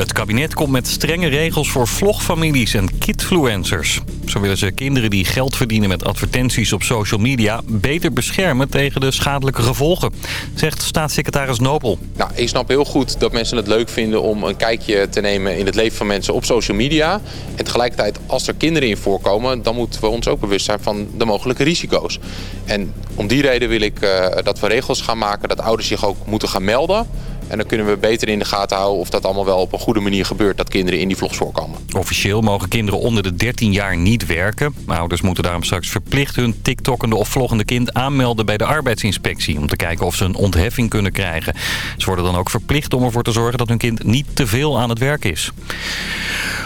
Het kabinet komt met strenge regels voor vlogfamilies en kidfluencers. Zo willen ze kinderen die geld verdienen met advertenties op social media... beter beschermen tegen de schadelijke gevolgen, zegt staatssecretaris Nobel. Nou, ik snap heel goed dat mensen het leuk vinden om een kijkje te nemen in het leven van mensen op social media. En tegelijkertijd, als er kinderen in voorkomen, dan moeten we ons ook bewust zijn van de mogelijke risico's. En om die reden wil ik uh, dat we regels gaan maken dat ouders zich ook moeten gaan melden... En dan kunnen we beter in de gaten houden of dat allemaal wel op een goede manier gebeurt. Dat kinderen in die vlogs voorkomen. Officieel mogen kinderen onder de 13 jaar niet werken. Ouders moeten daarom straks verplicht hun tiktokkende of vloggende kind aanmelden bij de arbeidsinspectie. Om te kijken of ze een ontheffing kunnen krijgen. Ze worden dan ook verplicht om ervoor te zorgen dat hun kind niet te veel aan het werk is.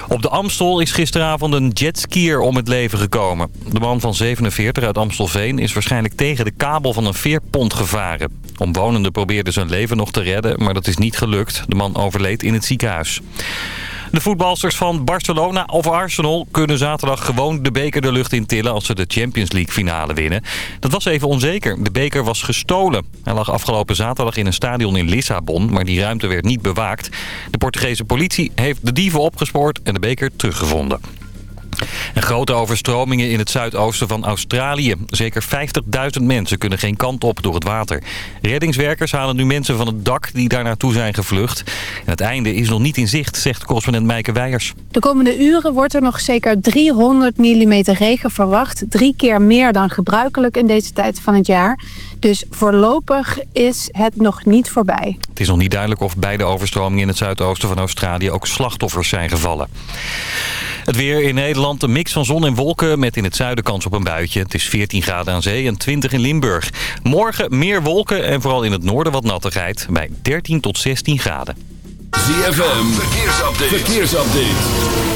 Op de Amstel is gisteravond een jetskier om het leven gekomen. De man van 47 uit Amstelveen is waarschijnlijk tegen de kabel van een veerpont gevaren. Omwonenden probeerden zijn leven nog te redden, maar dat is niet gelukt. De man overleed in het ziekenhuis. De voetbalsters van Barcelona of Arsenal kunnen zaterdag gewoon de beker de lucht in tillen als ze de Champions League finale winnen. Dat was even onzeker. De beker was gestolen. Hij lag afgelopen zaterdag in een stadion in Lissabon, maar die ruimte werd niet bewaakt. De Portugese politie heeft de dieven opgespoord en de beker teruggevonden. En grote overstromingen in het zuidoosten van Australië. Zeker 50.000 mensen kunnen geen kant op door het water. Reddingswerkers halen nu mensen van het dak die daar naartoe zijn gevlucht. En het einde is nog niet in zicht, zegt correspondent Meike Weijers. De komende uren wordt er nog zeker 300 mm regen verwacht. Drie keer meer dan gebruikelijk in deze tijd van het jaar. Dus voorlopig is het nog niet voorbij. Het is nog niet duidelijk of bij de overstromingen in het zuidoosten van Australië ook slachtoffers zijn gevallen. Het weer in Nederland, een mix van zon en wolken met in het zuiden kans op een buitje. Het is 14 graden aan zee en 20 in Limburg. Morgen meer wolken en vooral in het noorden wat nattigheid bij 13 tot 16 graden. ZFM, verkeersupdate. verkeersupdate.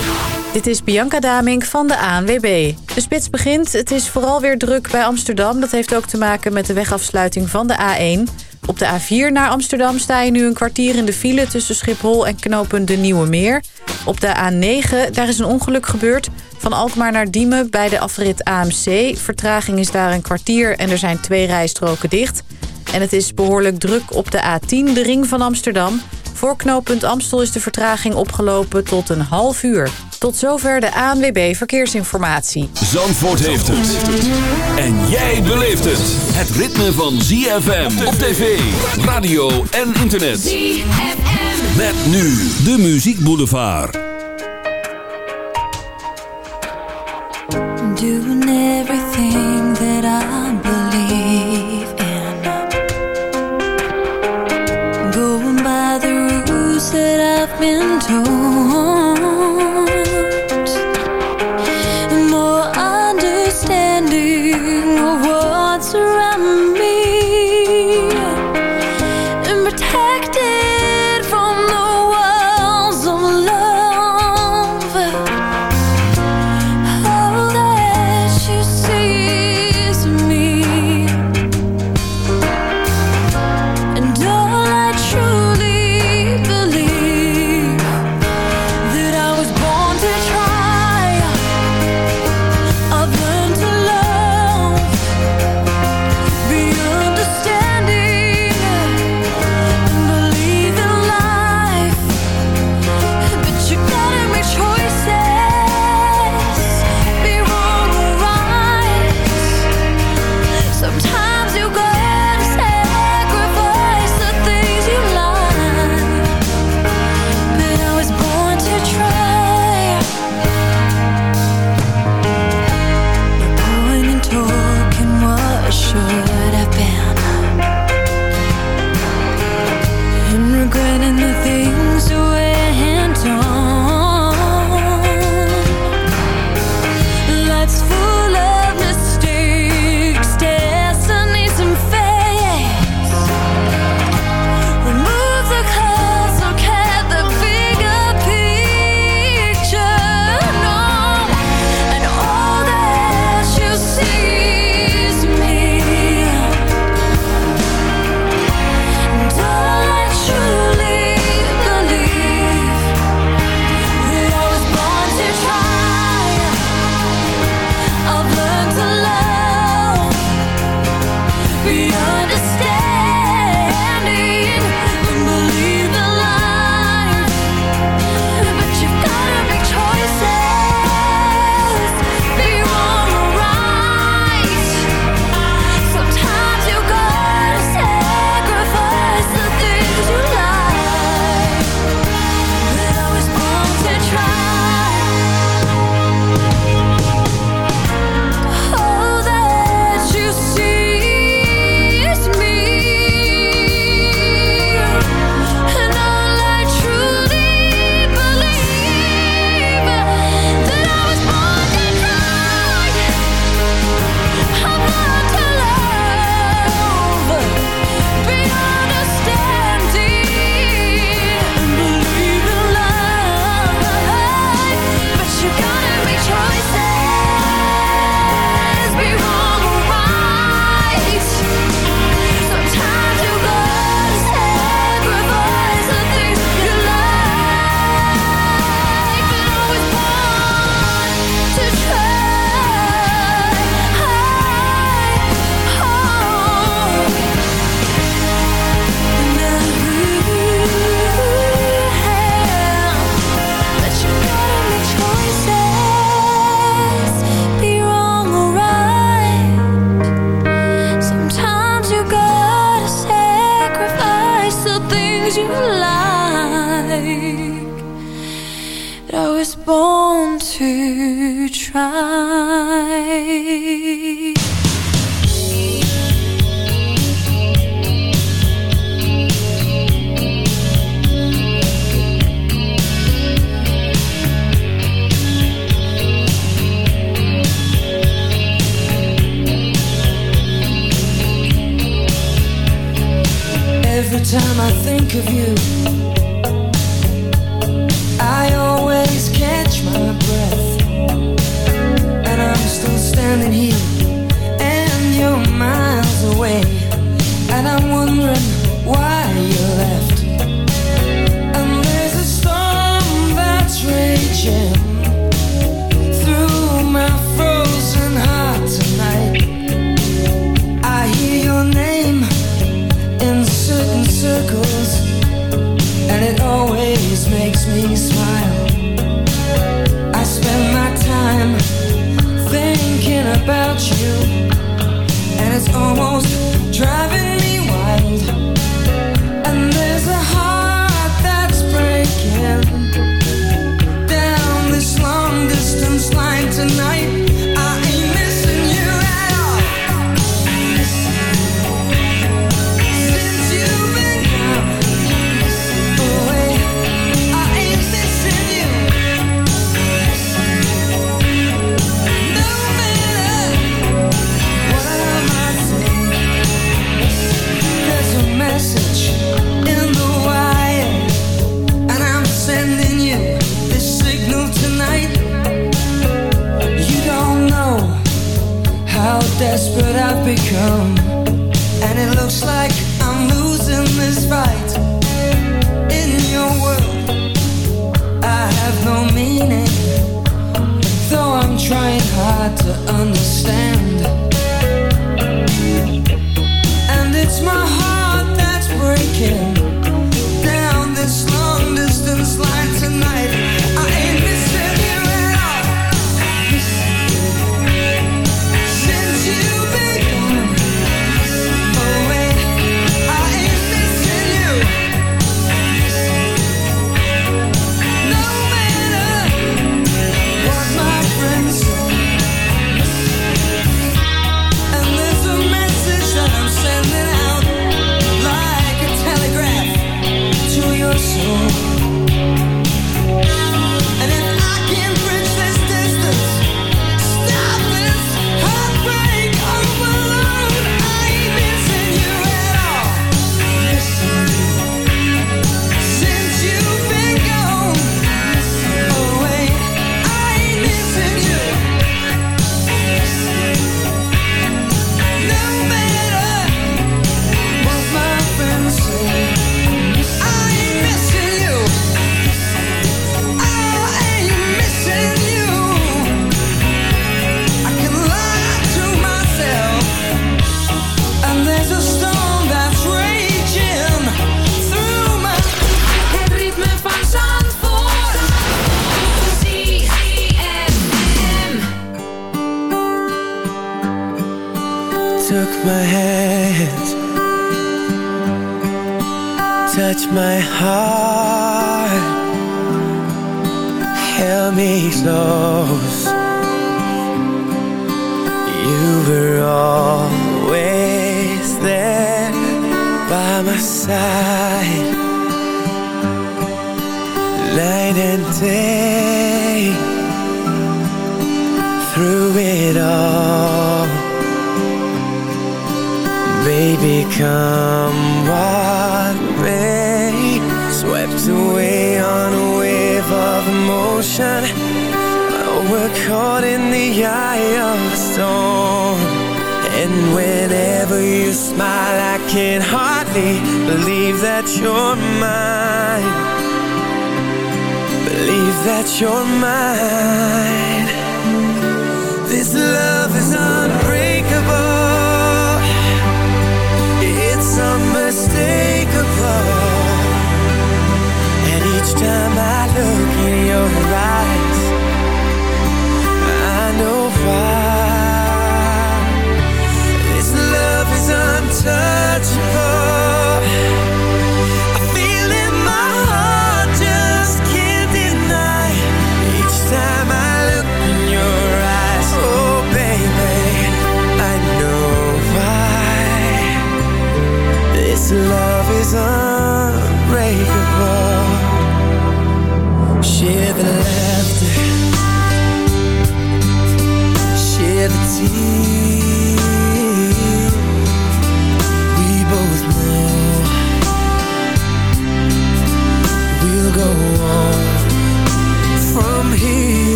Dit is Bianca Damink van de ANWB. De spits begint. Het is vooral weer druk bij Amsterdam. Dat heeft ook te maken met de wegafsluiting van de A1. Op de A4 naar Amsterdam sta je nu een kwartier in de file... tussen Schiphol en knopen De Nieuwe Meer. Op de A9, daar is een ongeluk gebeurd. Van Alkmaar naar Diemen bij de afrit AMC. Vertraging is daar een kwartier en er zijn twee rijstroken dicht. En het is behoorlijk druk op de A10, de ring van Amsterdam. Voor knooppunt Amstel is de vertraging opgelopen tot een half uur. Tot zover de ANWB Verkeersinformatie. Zandvoort heeft het. En jij beleeft het. Het ritme van ZFM op tv, radio en internet. ZFM. Met nu de Muziek Boulevard. Doing everything that I believe in. Going by the rules that I've been told.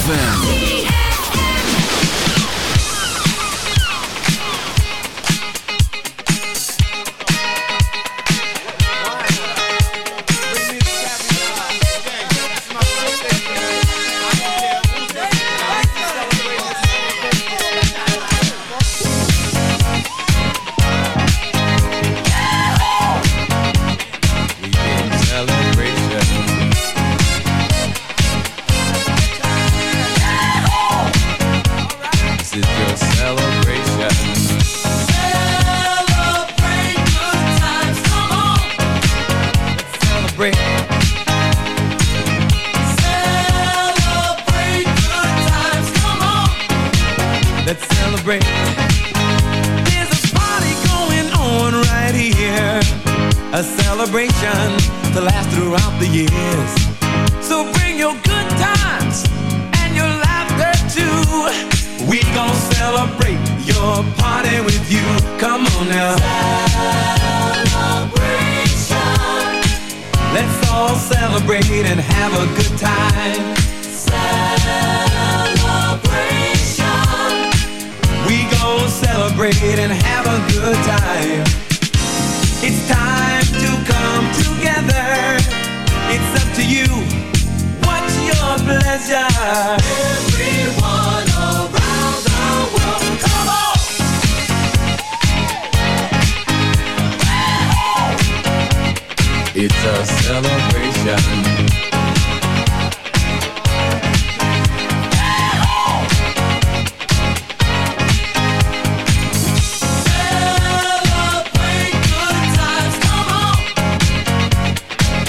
ZFM.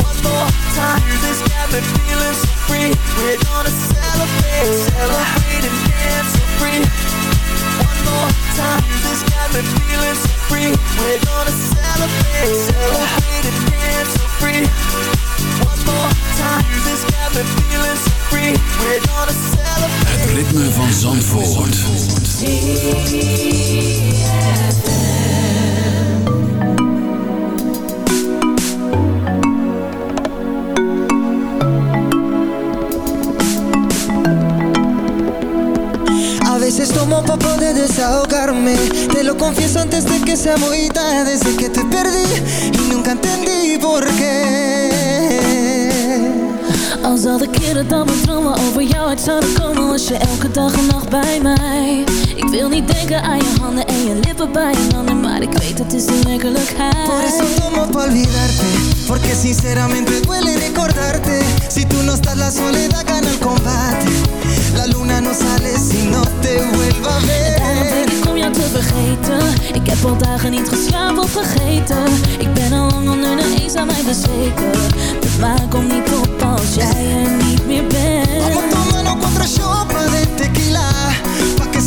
One more time. Music's got me feeling so free. We're gonna celebrate, celebrate and dance so free. One more time. Music's got me feeling so free. We're gonna celebrate, celebrate and dance so free. One more time. Music's got me feeling so free. We're gonna celebrate. Het ritme van Zandvoort. A que muy tarde Desde que te perdí y nunca entendí por qué. Als al de keren dat mijn dromen over jou uit zouden komen Was je elke dag en nacht bij mij Ik wil niet denken aan je handen en je lippen bij een ander Maar ik weet het is de werkelijkheid. Por eso tomo pa' olvidarte Porque sinceramente duele recordarte. Si tú no estás la soledad gana el combate. La luna no sale si no te vuelva a Daarom ver denk ik om jou te vergeten. Ik heb al dagen niet geslapen of vergeten. Ik ben al lang onder de eens aan mij bezweken. De maan komt niet op als jij er niet meer Vamos bent tomando cuatro shots de tequila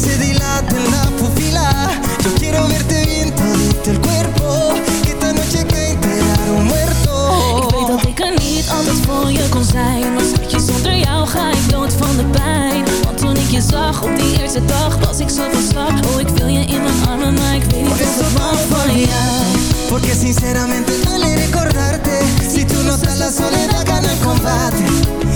Se dilate la pupila. Yo quiero verte bien todito el cuerpo Que esta noche que enterar un muerto. Ik weet dat ik er niet altijd voor je kon zijn Maar schatje, zonder jou ga ik dood van de pijn. Want toen ik je zag op die eerste dag Was ik zo van slag Oh, ik wil je in mijn armen Maar ik weet niet mag tomo pa' van jou. Porque sinceramente duele recordarte Si tú no estás la soledad gana el combate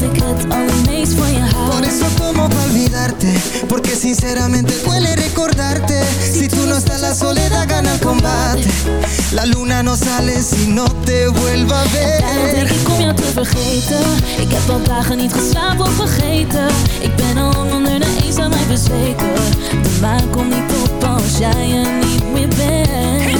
dat ik het allermeest van je hou Por eso como pa olvidarte? Porque sinceramente duele recordarte. Si tú no estás la soledad gana el combate. La luna no sale si no te vuelva a Daarom denk ver ik om jou te vergeten. Ik heb al dagen niet geslapen of vergeten. Ik ben al onder de eenzaamheid bezweken. De maan komt niet op als jij er niet meer bent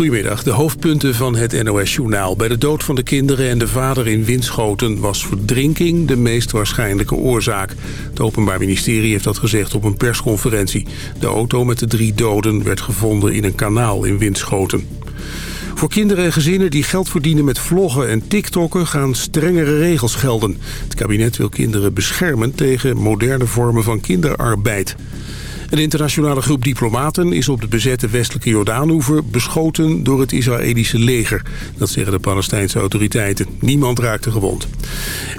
Goedemiddag, de hoofdpunten van het NOS-journaal. Bij de dood van de kinderen en de vader in Winschoten was verdrinking de meest waarschijnlijke oorzaak. Het Openbaar Ministerie heeft dat gezegd op een persconferentie. De auto met de drie doden werd gevonden in een kanaal in Winschoten. Voor kinderen en gezinnen die geld verdienen met vloggen en tiktokken gaan strengere regels gelden. Het kabinet wil kinderen beschermen tegen moderne vormen van kinderarbeid. Een internationale groep diplomaten is op de bezette westelijke Jordaanhoever beschoten door het Israëlische leger. Dat zeggen de Palestijnse autoriteiten. Niemand raakte gewond.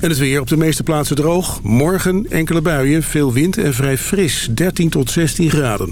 En het weer op de meeste plaatsen droog. Morgen enkele buien, veel wind en vrij fris. 13 tot 16 graden.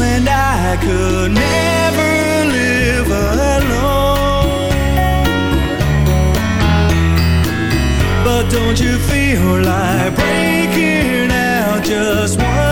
and I could never live alone. But don't you feel like breaking out just one?